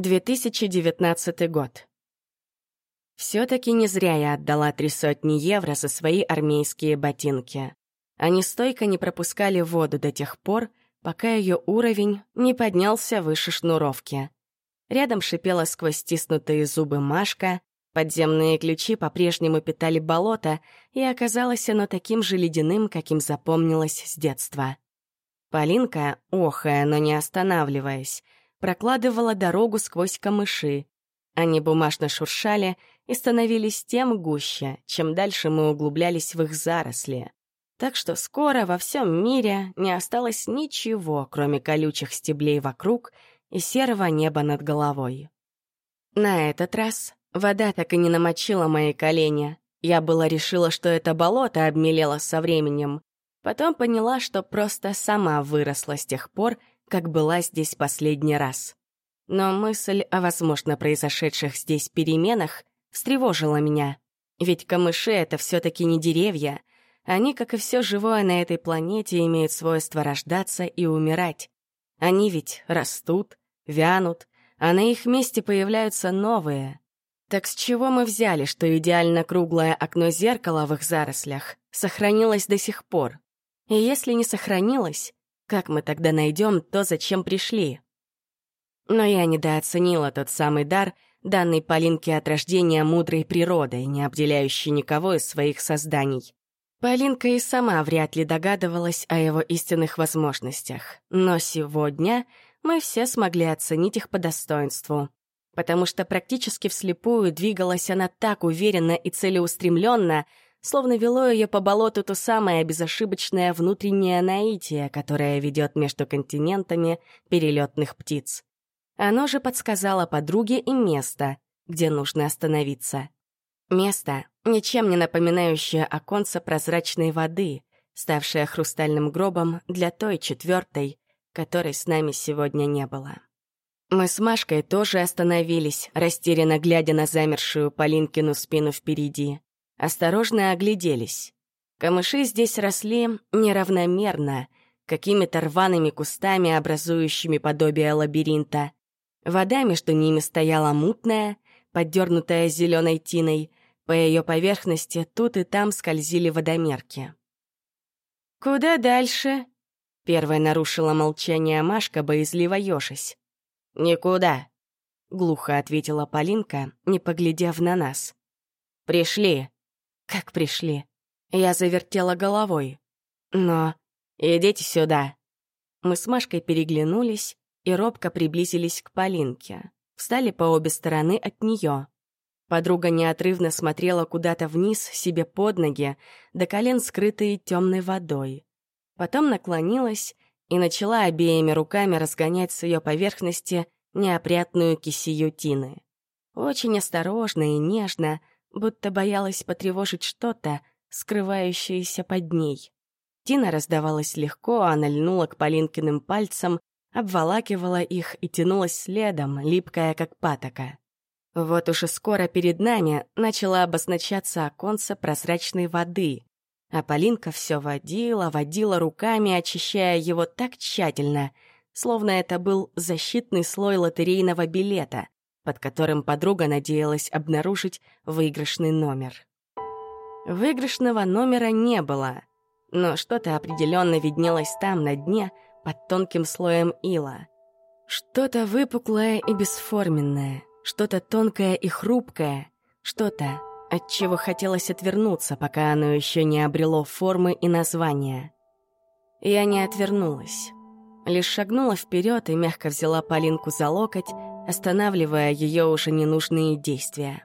2019 год. Все-таки не зря я отдала три сотни евро за свои армейские ботинки. Они стойко не пропускали воду до тех пор, пока ее уровень не поднялся выше шнуровки. Рядом шипела сквозь стиснутые зубы Машка, подземные ключи по-прежнему питали болото, и оказалось оно таким же ледяным, каким запомнилось с детства. Полинка, охая, но не останавливаясь, прокладывала дорогу сквозь камыши. Они бумажно шуршали и становились тем гуще, чем дальше мы углублялись в их заросли. Так что скоро во всем мире не осталось ничего, кроме колючих стеблей вокруг и серого неба над головой. На этот раз вода так и не намочила мои колени. Я была решила, что это болото обмелело со временем. Потом поняла, что просто сама выросла с тех пор, как была здесь последний раз. Но мысль о возможно произошедших здесь переменах встревожила меня. Ведь камыши — это все таки не деревья. Они, как и все живое на этой планете, имеют свойство рождаться и умирать. Они ведь растут, вянут, а на их месте появляются новые. Так с чего мы взяли, что идеально круглое окно зеркала в их зарослях сохранилось до сих пор? И если не сохранилось, как мы тогда найдем то, зачем пришли? Но я недооценила тот самый дар, данный Полинке от рождения мудрой природой, не обделяющей никого из своих созданий. Полинка и сама вряд ли догадывалась о его истинных возможностях. Но сегодня мы все смогли оценить их по достоинству. Потому что практически вслепую двигалась она так уверенно и целеустремленно, словно вело ее по болоту то самое безошибочное внутреннее наитие, которое ведет между континентами перелетных птиц. Оно же подсказало подруге и место, где нужно остановиться. Место, ничем не напоминающее оконце прозрачной воды, ставшее хрустальным гробом для той четвертой, которой с нами сегодня не было. Мы с Машкой тоже остановились, растерянно глядя на замершую Полинкину спину впереди осторожно огляделись. Камыши здесь росли неравномерно, какими-то рваными кустами, образующими подобие лабиринта. Вода между ними стояла мутная, поддернутая зеленой тиной, по ее поверхности тут и там скользили водомерки. «Куда дальше?» — первая нарушила молчание Машка, боязливо ёшись. «Никуда», — глухо ответила Полинка, не поглядев на нас. «Пришли», как пришли. Я завертела головой. Но... «Идите сюда!» Мы с Машкой переглянулись и робко приблизились к Полинке. Встали по обе стороны от нее. Подруга неотрывно смотрела куда-то вниз, себе под ноги, до колен скрытые темной водой. Потом наклонилась и начала обеими руками разгонять с ее поверхности неопрятную кисию тины. Очень осторожно и нежно, будто боялась потревожить что-то, скрывающееся под ней. Тина раздавалась легко, она льнула к Полинкиным пальцам, обволакивала их и тянулась следом, липкая как патока. Вот уж и скоро перед нами начала обозначаться оконце прозрачной воды, а Полинка все водила, водила руками, очищая его так тщательно, словно это был защитный слой лотерейного билета, под которым подруга надеялась обнаружить выигрышный номер. Выигрышного номера не было, но что-то определенно виднелось там, на дне, под тонким слоем ила. Что-то выпуклое и бесформенное, что-то тонкое и хрупкое, что-то, от чего хотелось отвернуться, пока оно еще не обрело формы и названия. Я не отвернулась. Лишь шагнула вперед и мягко взяла Полинку за локоть, останавливая ее уже ненужные действия.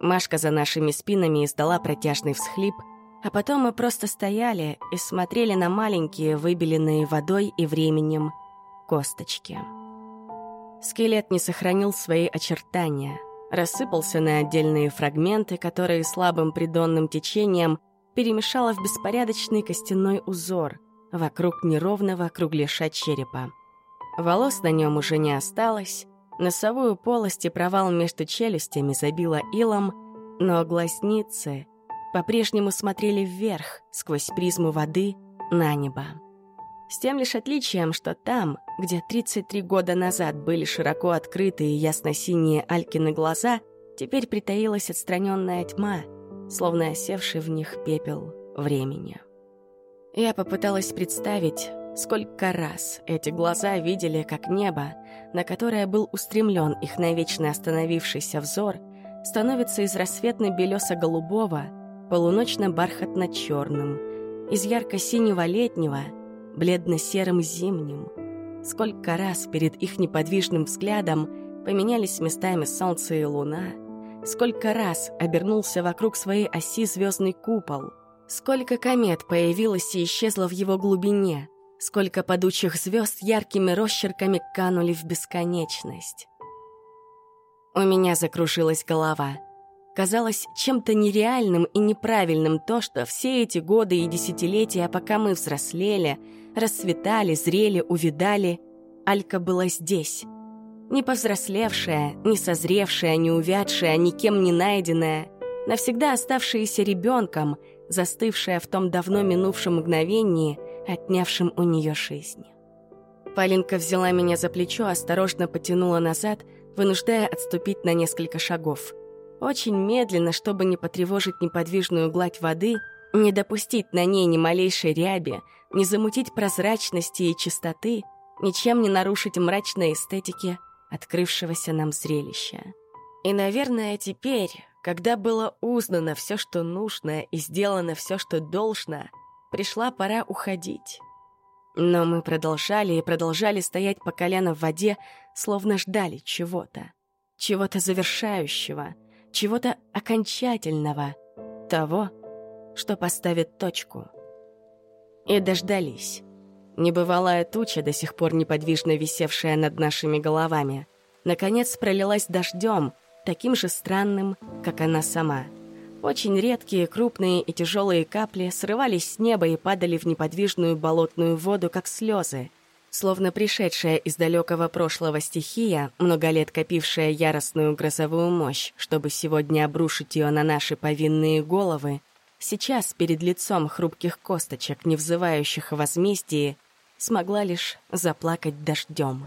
Машка за нашими спинами издала протяжный всхлип, а потом мы просто стояли и смотрели на маленькие, выбеленные водой и временем, косточки. Скелет не сохранил свои очертания, рассыпался на отдельные фрагменты, которые слабым придонным течением перемешало в беспорядочный костяной узор вокруг неровного кругляша черепа. Волос на нем уже не осталось, Носовую полость и провал между челюстями забило илом, но глазницы по-прежнему смотрели вверх, сквозь призму воды, на небо. С тем лишь отличием, что там, где 33 года назад были широко открытые и ясно-синие Алькины глаза, теперь притаилась отстраненная тьма, словно осевший в них пепел времени. Я попыталась представить, сколько раз эти глаза видели, как небо, на которое был устремлен их навечно остановившийся взор, становится из рассветно-белесо-голубого, полуночно-бархатно-черным, из ярко-синего летнего, бледно-серым зимним. Сколько раз перед их неподвижным взглядом поменялись местами солнце и луна, сколько раз обернулся вокруг своей оси звездный купол — Сколько комет появилось и исчезло в его глубине, сколько падучих звезд яркими росчерками канули в бесконечность. У меня закружилась голова. Казалось чем-то нереальным и неправильным то, что все эти годы и десятилетия, пока мы взрослели, расцветали, зрели, увидали, Алька была здесь. Не повзрослевшая, не созревшая, не увядшая, никем не найденная, навсегда оставшаяся ребенком — застывшая в том давно минувшем мгновении, отнявшем у нее жизнь. Полинка взяла меня за плечо, осторожно потянула назад, вынуждая отступить на несколько шагов. Очень медленно, чтобы не потревожить неподвижную гладь воды, не допустить на ней ни малейшей ряби, не замутить прозрачности и чистоты, ничем не нарушить мрачной эстетики открывшегося нам зрелища. И, наверное, теперь, когда было узнано все, что нужно, и сделано все, что должно, пришла пора уходить. Но мы продолжали и продолжали стоять по колено в воде, словно ждали чего-то. Чего-то завершающего, чего-то окончательного, того, что поставит точку. И дождались. Небывалая туча, до сих пор неподвижно висевшая над нашими головами, наконец пролилась дождем — таким же странным, как она сама. Очень редкие, крупные и тяжелые капли срывались с неба и падали в неподвижную болотную воду, как слезы. Словно пришедшая из далекого прошлого стихия, много лет копившая яростную грозовую мощь, чтобы сегодня обрушить ее на наши повинные головы, сейчас перед лицом хрупких косточек, не взывающих о возмездии, смогла лишь заплакать дождем.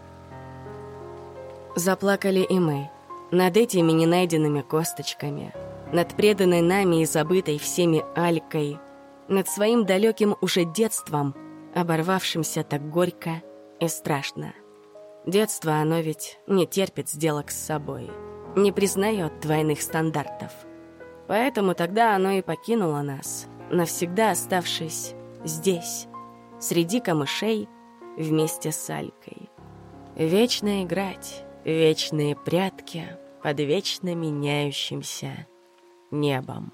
Заплакали и мы — над этими ненайденными косточками, над преданной нами и забытой всеми Алькой, над своим далеким уже детством, оборвавшимся так горько и страшно. Детство, оно ведь не терпит сделок с собой, не признает двойных стандартов. Поэтому тогда оно и покинуло нас, навсегда оставшись здесь, среди камышей, вместе с Алькой. Вечно играть, вечные прятки под вечно меняющимся небом.